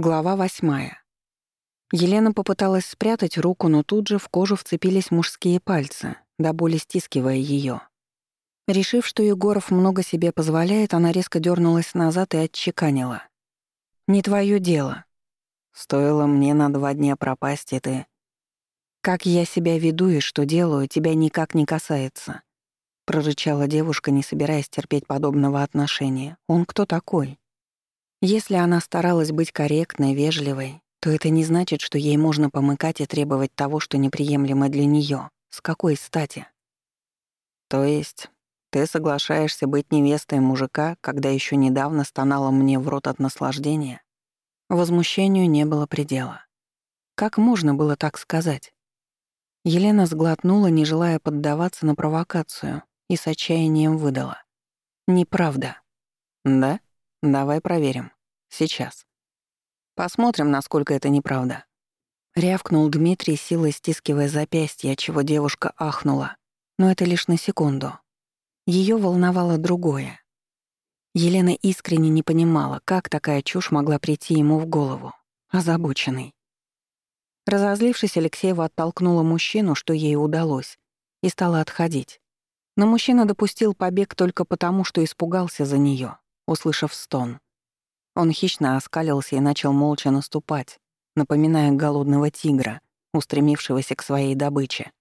Глава восьмая. Елена попыталась спрятать руку, но тут же в кожу вцепились мужские пальцы, до боли стискивая ее. Решив, что Егоров много себе позволяет, она резко дернулась назад и отчеканила. «Не твое дело. Стоило мне на два дня пропасть, и ты...» «Как я себя веду и что делаю, тебя никак не касается», — прорычала девушка, не собираясь терпеть Если она старалась быть корректной, вежливой, то это не значит, что ей можно помыкать и требовать того, что неприемлемо для неё. С какой стати? То есть ты соглашаешься быть невестой мужика, когда ещё недавно стонала мне в рот от наслаждения? Возмущению не было предела. Как можно было так сказать? Елена сглотнула, не желая поддаваться на провокацию, и с отчаянием выдала. «Неправда». «Да?» Давай проверим. Сейчас. Посмотрим, насколько это неправда. Рявкнул Дмитрий, силой стискивая запястье, чего девушка ахнула. Но это лишь на секунду. Ее волновало другое. Елена искренне не понимала, как такая чушь могла прийти ему в голову. Озабоченный. Разозлившись, Алексеева оттолкнула мужчину, что ей удалось, и стала отходить. Но мужчина допустил побег только потому, что испугался за нее услышав стон. Он хищно оскалился и начал молча наступать, напоминая голодного тигра, устремившегося к своей добыче.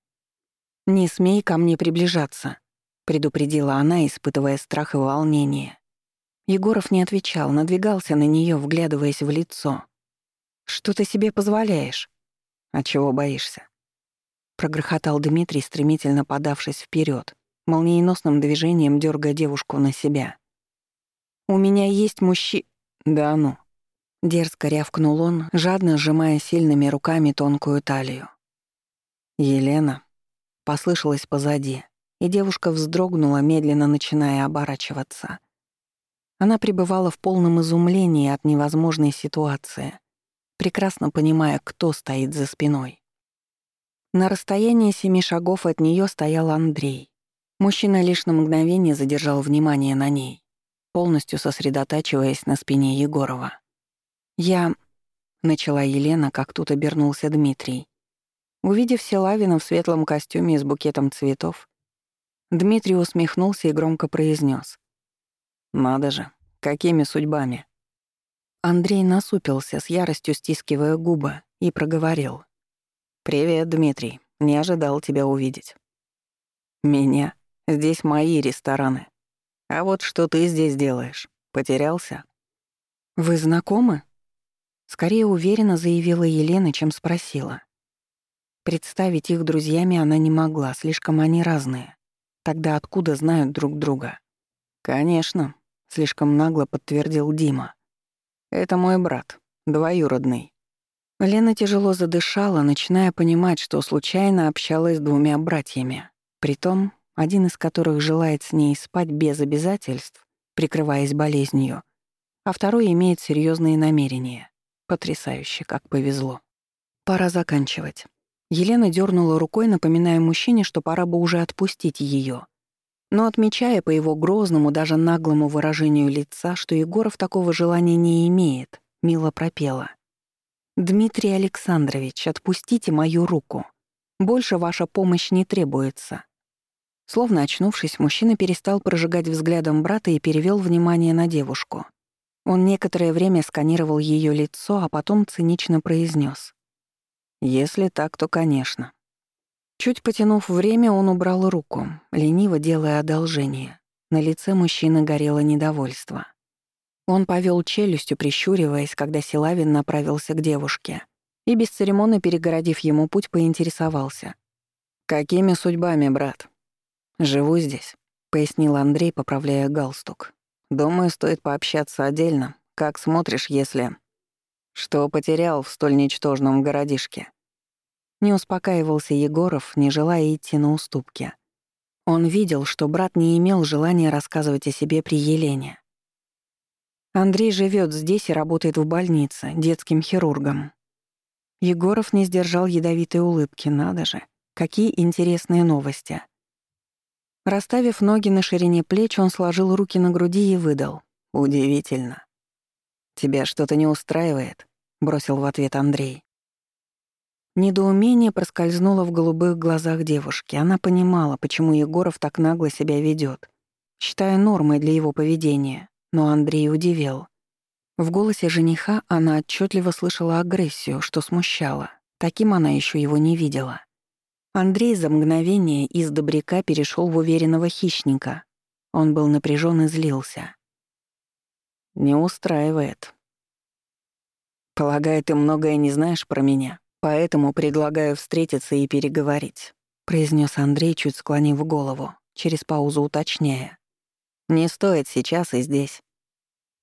«Не смей ко мне приближаться», — предупредила она, испытывая страх и волнение. Егоров не отвечал, надвигался на нее, вглядываясь в лицо. «Что ты себе позволяешь?» «А чего боишься?» Прогрохотал Дмитрий, стремительно подавшись вперед, молниеносным движением дергая девушку на себя. У меня есть мужчи...» «Да ну». Дерзко рявкнул он, жадно сжимая сильными руками тонкую талию. «Елена», — послышалось позади, и девушка вздрогнула, медленно начиная оборачиваться. Она пребывала в полном изумлении от невозможной ситуации, прекрасно понимая, кто стоит за спиной. На расстоянии семи шагов от нее стоял Андрей. Мужчина лишь на мгновение задержал внимание на ней полностью сосредотачиваясь на спине Егорова. «Я...» — начала Елена, как тут обернулся Дмитрий. Увидев Селавина в светлом костюме и с букетом цветов, Дмитрий усмехнулся и громко произнес: «Надо же, какими судьбами?» Андрей насупился, с яростью стискивая губы, и проговорил. «Привет, Дмитрий. Не ожидал тебя увидеть». «Меня? Здесь мои рестораны. А вот что ты здесь делаешь? Потерялся?» «Вы знакомы?» Скорее уверенно заявила Елена, чем спросила. Представить их друзьями она не могла, слишком они разные. Тогда откуда знают друг друга? «Конечно», — слишком нагло подтвердил Дима. «Это мой брат, двоюродный». Лена тяжело задышала, начиная понимать, что случайно общалась с двумя братьями, притом один из которых желает с ней спать без обязательств, прикрываясь болезнью, а второй имеет серьезные намерения. Потрясающе, как повезло. Пора заканчивать. Елена дернула рукой, напоминая мужчине, что пора бы уже отпустить ее. Но отмечая по его грозному, даже наглому выражению лица, что Егоров такого желания не имеет, мило пропела. «Дмитрий Александрович, отпустите мою руку. Больше ваша помощь не требуется. Словно очнувшись, мужчина перестал прожигать взглядом брата и перевел внимание на девушку. Он некоторое время сканировал ее лицо, а потом цинично произнес: «Если так, то конечно». Чуть потянув время, он убрал руку, лениво делая одолжение. На лице мужчины горело недовольство. Он повел челюстью, прищуриваясь, когда Силавин направился к девушке, и бесцеремонно перегородив ему путь, поинтересовался. «Какими судьбами, брат?» «Живу здесь», — пояснил Андрей, поправляя галстук. «Думаю, стоит пообщаться отдельно. Как смотришь, если...» «Что потерял в столь ничтожном городишке?» Не успокаивался Егоров, не желая идти на уступки. Он видел, что брат не имел желания рассказывать о себе при Елене. Андрей живет здесь и работает в больнице, детским хирургом. Егоров не сдержал ядовитой улыбки, надо же. Какие интересные новости. Расставив ноги на ширине плеч, он сложил руки на груди и выдал. «Удивительно». «Тебя что-то не устраивает?» — бросил в ответ Андрей. Недоумение проскользнуло в голубых глазах девушки. Она понимала, почему Егоров так нагло себя ведет, считая нормой для его поведения. Но Андрей удивил. В голосе жениха она отчетливо слышала агрессию, что смущало. Таким она еще его не видела. Андрей за мгновение из добряка перешел в уверенного хищника. Он был напряжен и злился. «Не устраивает». «Полагаю, ты многое не знаешь про меня, поэтому предлагаю встретиться и переговорить», произнес Андрей, чуть склонив голову, через паузу уточняя. «Не стоит сейчас и здесь».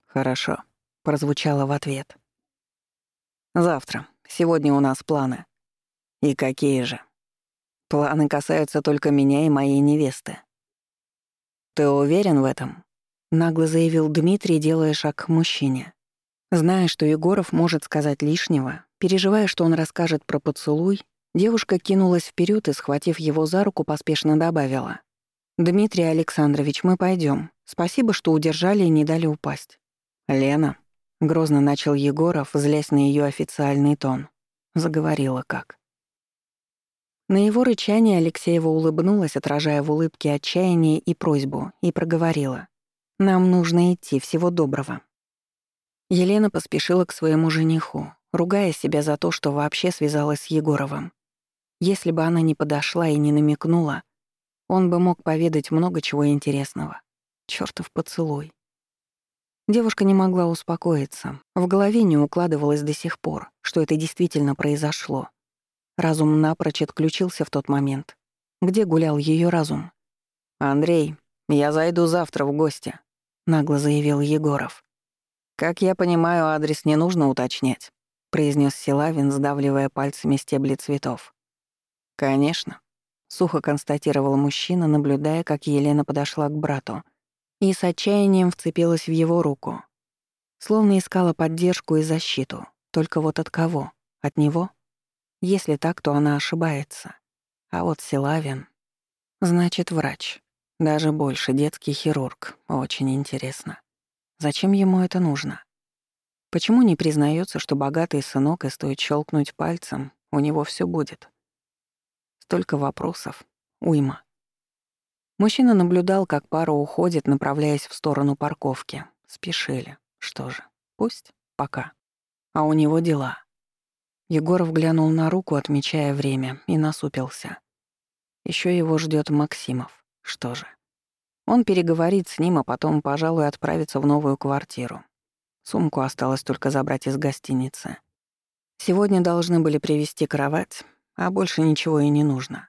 «Хорошо», — прозвучало в ответ. «Завтра. Сегодня у нас планы». «И какие же?» Планы касаются только меня и моей невесты. Ты уверен в этом? Нагло заявил Дмитрий, делая шаг к мужчине. Зная, что Егоров может сказать лишнего, переживая, что он расскажет про поцелуй, девушка кинулась вперед и, схватив его за руку, поспешно добавила. «Дмитрий Александрович, мы пойдем. Спасибо, что удержали и не дали упасть». «Лена», — грозно начал Егоров, злясь на ее официальный тон, заговорила как. На его рычание Алексеева улыбнулась, отражая в улыбке отчаяние и просьбу, и проговорила. «Нам нужно идти, всего доброго». Елена поспешила к своему жениху, ругая себя за то, что вообще связалась с Егоровым. Если бы она не подошла и не намекнула, он бы мог поведать много чего интересного. Чёртов поцелуй. Девушка не могла успокоиться. В голове не укладывалось до сих пор, что это действительно произошло. Разум напрочь отключился в тот момент. Где гулял ее разум? «Андрей, я зайду завтра в гости», — нагло заявил Егоров. «Как я понимаю, адрес не нужно уточнять», — произнес Силавин, сдавливая пальцами стебли цветов. «Конечно», — сухо констатировал мужчина, наблюдая, как Елена подошла к брату и с отчаянием вцепилась в его руку. Словно искала поддержку и защиту. Только вот от кого? От него? Если так, то она ошибается. А вот Силавин... Значит, врач. Даже больше, детский хирург. Очень интересно. Зачем ему это нужно? Почему не признается, что богатый сынок, и стоит щелкнуть пальцем, у него все будет? Столько вопросов. Уйма. Мужчина наблюдал, как пара уходит, направляясь в сторону парковки. Спешили. Что же, пусть. Пока. А у него дела. Егоров глянул на руку, отмечая время, и насупился. Еще его ждет Максимов. Что же? Он переговорит с ним, а потом, пожалуй, отправится в новую квартиру. Сумку осталось только забрать из гостиницы. Сегодня должны были привезти кровать, а больше ничего и не нужно.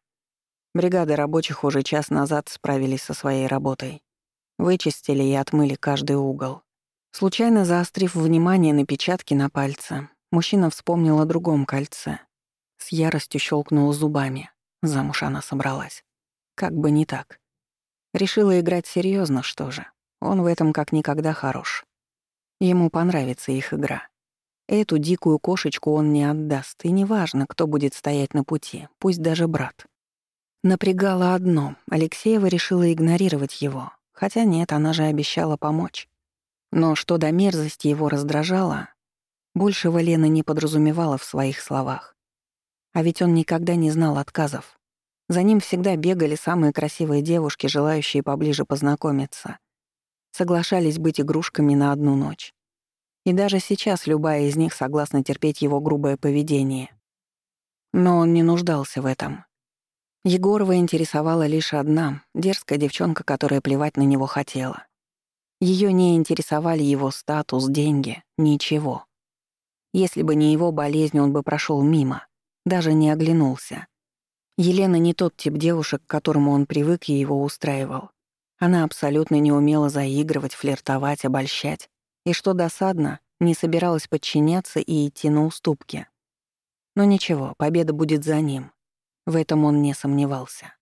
Бригады рабочих уже час назад справились со своей работой. Вычистили и отмыли каждый угол. Случайно заострив внимание на печатке на пальце, Мужчина вспомнил о другом кольце. С яростью щелкнул зубами. Замуж она собралась. Как бы не так. Решила играть серьезно, что же. Он в этом как никогда хорош. Ему понравится их игра. Эту дикую кошечку он не отдаст, и неважно, кто будет стоять на пути, пусть даже брат. Напрягало одно, Алексеева решила игнорировать его, хотя нет, она же обещала помочь. Но что до мерзости его раздражало, больше Валена не подразумевала в своих словах. А ведь он никогда не знал отказов. За ним всегда бегали самые красивые девушки, желающие поближе познакомиться. Соглашались быть игрушками на одну ночь. И даже сейчас любая из них согласна терпеть его грубое поведение. Но он не нуждался в этом. Егорова интересовала лишь одна, дерзкая девчонка, которая плевать на него хотела. Ее не интересовали его статус, деньги, ничего. Если бы не его болезнь, он бы прошел мимо, даже не оглянулся. Елена не тот тип девушек, к которому он привык и его устраивал. Она абсолютно не умела заигрывать, флиртовать, обольщать. И что досадно, не собиралась подчиняться и идти на уступки. Но ничего, победа будет за ним. В этом он не сомневался.